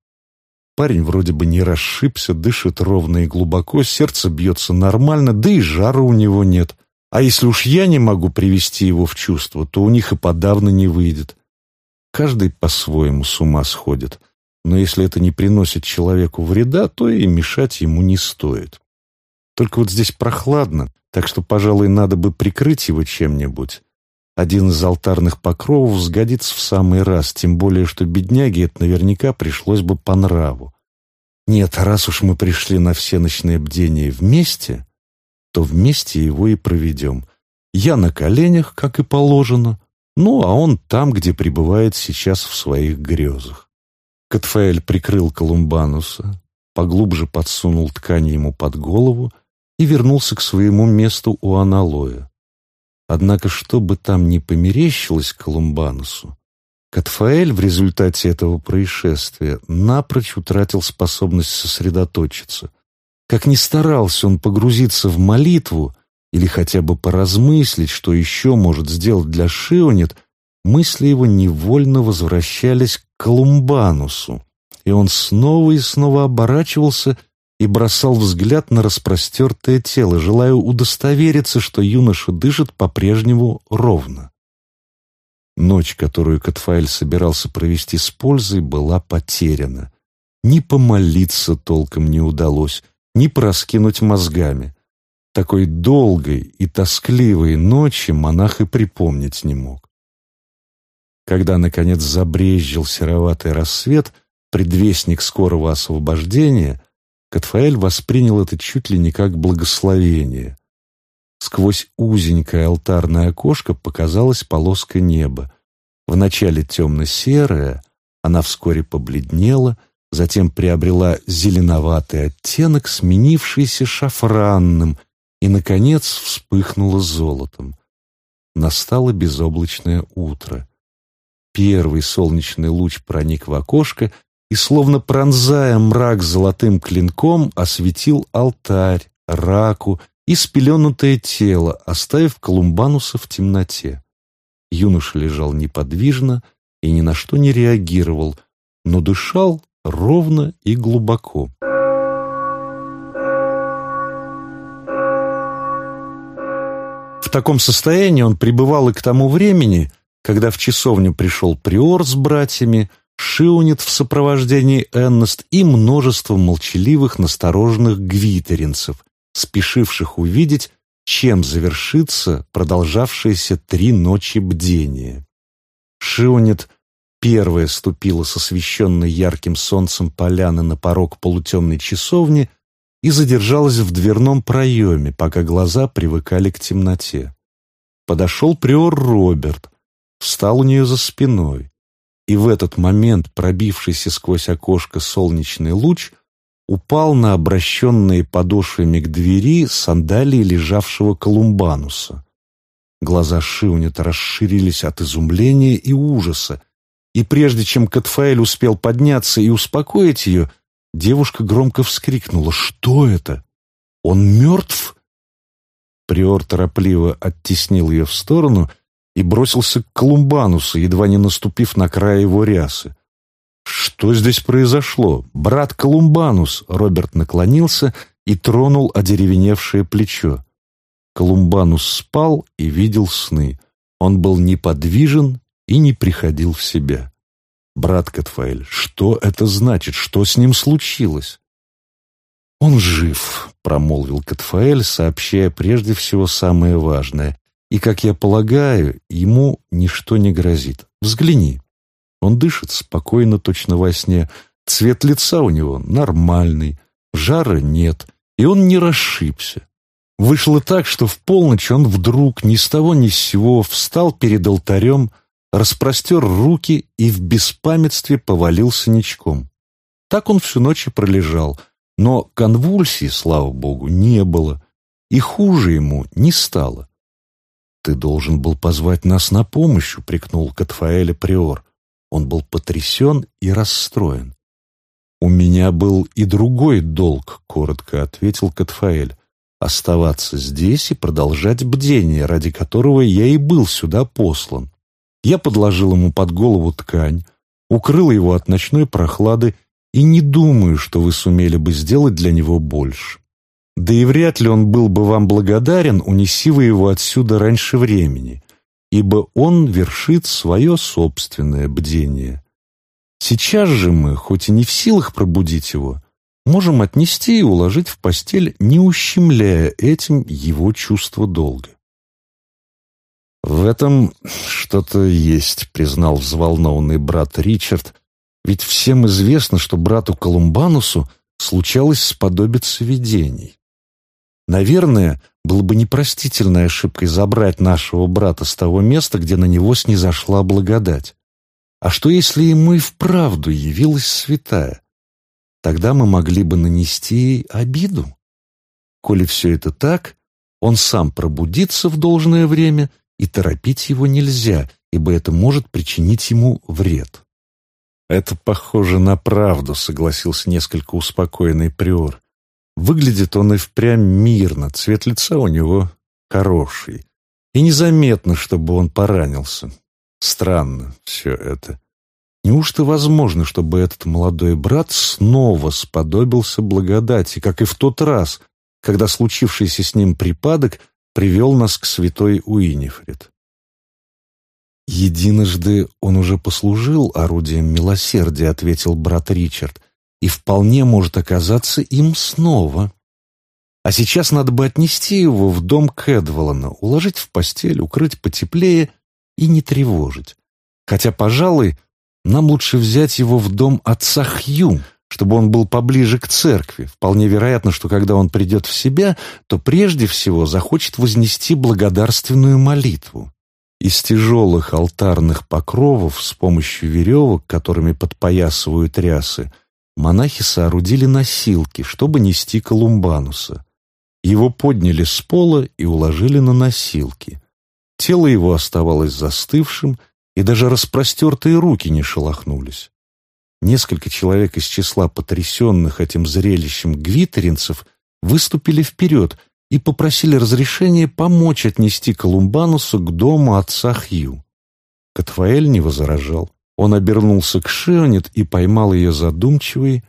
Парень вроде бы не расшибся, дышит ровно и глубоко, сердце бьется нормально, да и жара у него нет. А если уж я не могу привести его в чувство, то у них и подавно не выйдет. Каждый по-своему с ума сходит, но если это не приносит человеку вреда, то и мешать ему не стоит. Только вот здесь прохладно, так что, пожалуй, надо бы прикрыть его чем-нибудь. Один из алтарных покровов сгодится в самый раз, тем более, что бедняге это наверняка пришлось бы по нраву. Нет, раз уж мы пришли на все ночные бдения вместе, то вместе его и проведем. Я на коленях, как и положено, ну, а он там, где пребывает сейчас в своих грезах. Катфаэль прикрыл Колумбануса, поглубже подсунул ткань ему под голову и вернулся к своему месту у аналоя. Однако, что бы там ни померещилось Колумбанусу, Катфаэль в результате этого происшествия напрочь утратил способность сосредоточиться. Как ни старался он погрузиться в молитву или хотя бы поразмыслить, что еще может сделать для Шионет, мысли его невольно возвращались к Колумбанусу, и он снова и снова оборачивался и бросал взгляд на распростертое тело, желая удостовериться, что юноша дышит по-прежнему ровно. Ночь, которую Катфаэль собирался провести с пользой, была потеряна. Ни помолиться толком не удалось, ни проскинуть мозгами. Такой долгой и тоскливой ночи монах и припомнить не мог. Когда, наконец, забрезжил сероватый рассвет, предвестник скорого освобождения, Катфаэль воспринял это чуть ли не как благословение. Сквозь узенькое алтарное окошко показалась полоска неба. Вначале темно-серая, она вскоре побледнела, затем приобрела зеленоватый оттенок, сменившийся шафранным, и, наконец, вспыхнула золотом. Настало безоблачное утро. Первый солнечный луч проник в окошко и, словно пронзая мрак золотым клинком, осветил алтарь, раку и спеленутое тело, оставив Колумбануса в темноте. Юноша лежал неподвижно и ни на что не реагировал, но дышал ровно и глубоко. В таком состоянии он пребывал и к тому времени, когда в часовню пришел приор с братьями, Шиунит в сопровождении Эннест и множество молчаливых, настороженных гвитеринцев, спешивших увидеть, чем завершится продолжавшееся три ночи бдения. Шиунит первая ступила с освещенной ярким солнцем поляны на порог полутемной часовни и задержалась в дверном проеме, пока глаза привыкали к темноте. Подошел приор Роберт, встал у нее за спиной, и в этот момент пробившийся сквозь окошко солнечный луч упал на обращенные подошвами к двери сандалии лежавшего Колумбануса. Глаза Шиунета расширились от изумления и ужаса, и прежде чем Катфаэль успел подняться и успокоить ее, девушка громко вскрикнула «Что это? Он мертв?» Приор торопливо оттеснил ее в сторону и бросился к Колумбанусу, едва не наступив на край его рясы. «Что здесь произошло? Брат Колумбанус!» Роберт наклонился и тронул одеревеневшее плечо. Колумбанус спал и видел сны. Он был неподвижен и не приходил в себя. «Брат Катфаэль, что это значит? Что с ним случилось?» «Он жив», — промолвил Катфаэль, сообщая прежде всего самое важное. «И, как я полагаю, ему ничто не грозит. Взгляни. Он дышит спокойно, точно во сне. Цвет лица у него нормальный, жара нет, и он не расшибся. Вышло так, что в полночь он вдруг ни с того ни с сего встал перед алтарем, распростер руки и в беспамятстве повалился ничком. Так он всю ночь и пролежал, но конвульсий, слава богу, не было, и хуже ему не стало. «Ты должен был позвать нас на помощь», — упрекнул Катфаэля Приор. Он был потрясен и расстроен. «У меня был и другой долг», — коротко ответил Катфаэль. «Оставаться здесь и продолжать бдение, ради которого я и был сюда послан. Я подложил ему под голову ткань, укрыл его от ночной прохлады и не думаю, что вы сумели бы сделать для него больше. Да и вряд ли он был бы вам благодарен, унеси вы его отсюда раньше времени, ибо он вершит свое собственное бдение. Сейчас же мы, хоть и не в силах пробудить его, можем отнести и уложить в постель, не ущемляя этим его чувство долга. «В этом что-то есть», — признал взволнованный брат Ричард, «ведь всем известно, что брату Колумбанусу случалось сподобиться видений. Наверное, было бы непростительной ошибкой забрать нашего брата с того места, где на него снизошла благодать. А что, если ему и вправду явилась святая? Тогда мы могли бы нанести ей обиду. Коли все это так, он сам пробудится в должное время — и торопить его нельзя, ибо это может причинить ему вред. «Это похоже на правду», — согласился несколько успокоенный приор. «Выглядит он и впрямь мирно, цвет лица у него хороший, и незаметно, чтобы он поранился. Странно все это. Неужто возможно, чтобы этот молодой брат снова сподобился благодати, как и в тот раз, когда случившийся с ним припадок привел нас к святой Уинифред. «Единожды он уже послужил орудием милосердия», — ответил брат Ричард, «и вполне может оказаться им снова. А сейчас надо бы отнести его в дом Кэдволана, уложить в постель, укрыть потеплее и не тревожить. Хотя, пожалуй, нам лучше взять его в дом отца Хью, чтобы он был поближе к церкви. Вполне вероятно, что когда он придет в себя, то прежде всего захочет вознести благодарственную молитву. Из тяжелых алтарных покровов с помощью веревок, которыми подпоясывают рясы, монахи соорудили носилки, чтобы нести Колумбануса. Его подняли с пола и уложили на носилки. Тело его оставалось застывшим, и даже распростертые руки не шелохнулись. Несколько человек из числа потрясенных этим зрелищем гвитеринцев выступили вперед и попросили разрешения помочь отнести Колумбанусу к дому отца Хью. Катфаэль не возражал. Он обернулся к Шионет и поймал ее задумчивый,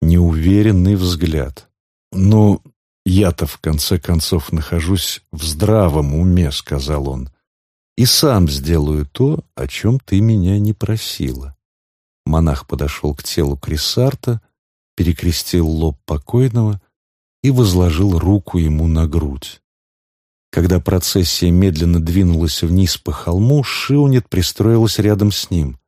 неуверенный взгляд. «Ну, я-то, в конце концов, нахожусь в здравом уме», — сказал он, — «и сам сделаю то, о чем ты меня не просила». Монах подошел к телу Крисарта, перекрестил лоб покойного и возложил руку ему на грудь. Когда процессия медленно двинулась вниз по холму, Шиунет пристроилась рядом с ним.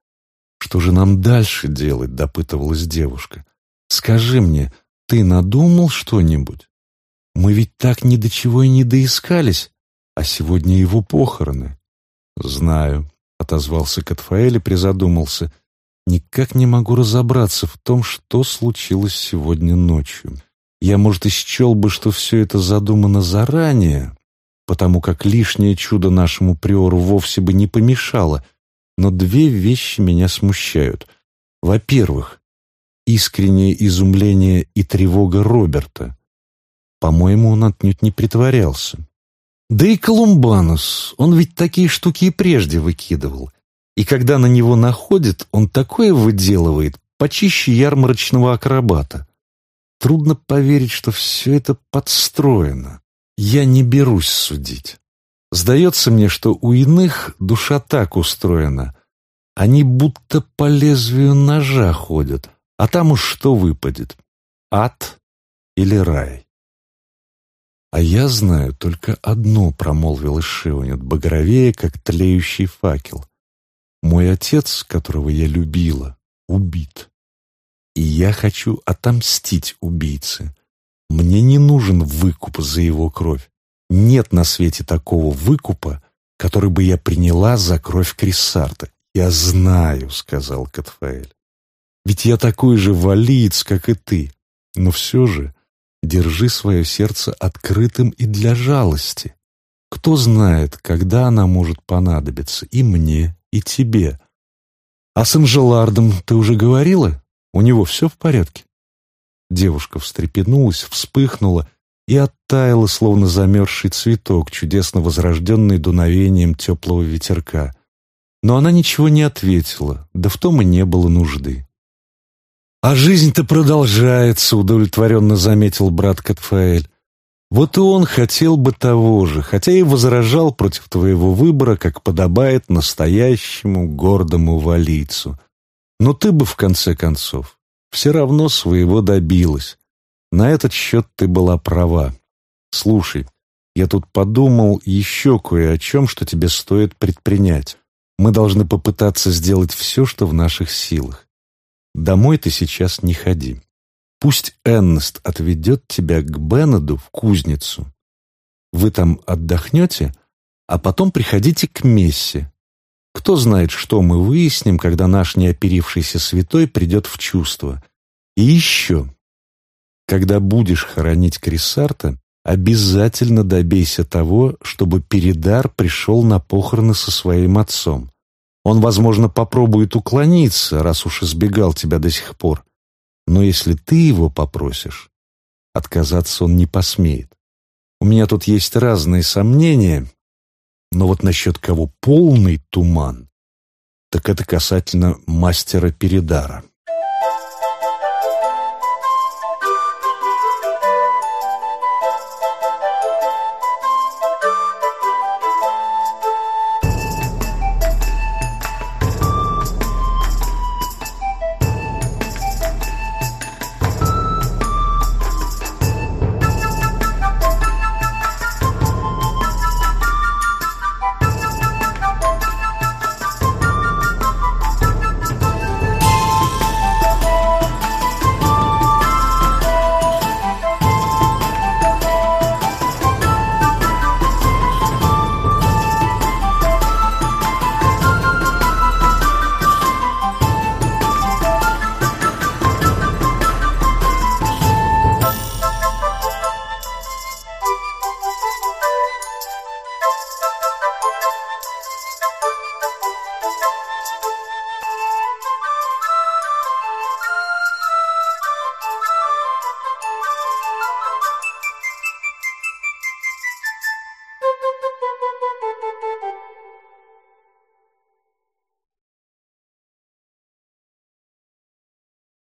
«Что же нам дальше делать?» — допытывалась девушка. «Скажи мне, ты надумал что-нибудь? Мы ведь так ни до чего и не доискались, а сегодня его похороны». «Знаю», — отозвался Катфаэль и призадумался. «Никак не могу разобраться в том, что случилось сегодня ночью. Я, может, и счел бы, что все это задумано заранее, потому как лишнее чудо нашему приору вовсе бы не помешало, но две вещи меня смущают. Во-первых, искреннее изумление и тревога Роберта. По-моему, он отнюдь не притворялся. Да и Колумбанус, он ведь такие штуки и прежде выкидывал. И когда на него находит, он такое выделывает, почище ярмарочного акробата. Трудно поверить, что все это подстроено. Я не берусь судить. Сдается мне, что у иных душа так устроена. Они будто по лезвию ножа ходят, а там уж что выпадет? Ад или рай? «А я знаю только одно», — промолвил Ишионет, багровее, как тлеющий факел. «Мой отец, которого я любила, убит. И я хочу отомстить убийце. Мне не нужен выкуп за его кровь. Нет на свете такого выкупа, который бы я приняла за кровь Криссарта. «Я знаю», — сказал Катфаэль. «Ведь я такой же валиец, как и ты. Но все же держи свое сердце открытым и для жалости. Кто знает, когда она может понадобиться и мне, и тебе. А с Анжелардом ты уже говорила? У него все в порядке?» Девушка встрепенулась, вспыхнула и оттаяла, словно замерзший цветок, чудесно возрожденный дуновением теплого ветерка. Но она ничего не ответила, да в том и не было нужды. «А жизнь-то продолжается», — удовлетворенно заметил брат Катфаэль. «Вот и он хотел бы того же, хотя и возражал против твоего выбора, как подобает настоящему гордому валийцу. Но ты бы, в конце концов, все равно своего добилась. На этот счет ты была права. Слушай, я тут подумал еще кое о чем, что тебе стоит предпринять. Мы должны попытаться сделать все, что в наших силах. Домой ты сейчас не ходи. Пусть Эннест отведет тебя к Беннеду в кузницу. Вы там отдохнете, а потом приходите к Мессе. Кто знает, что мы выясним, когда наш неоперившийся святой придет в чувство. И еще, когда будешь хоронить Крисарта, обязательно добейся того, чтобы Передар пришел на похороны со своим отцом. Он, возможно, попробует уклониться, раз уж избегал тебя до сих пор. Но если ты его попросишь, отказаться он не посмеет. У меня тут есть разные сомнения, но вот насчет кого полный туман, так это касательно мастера Передара.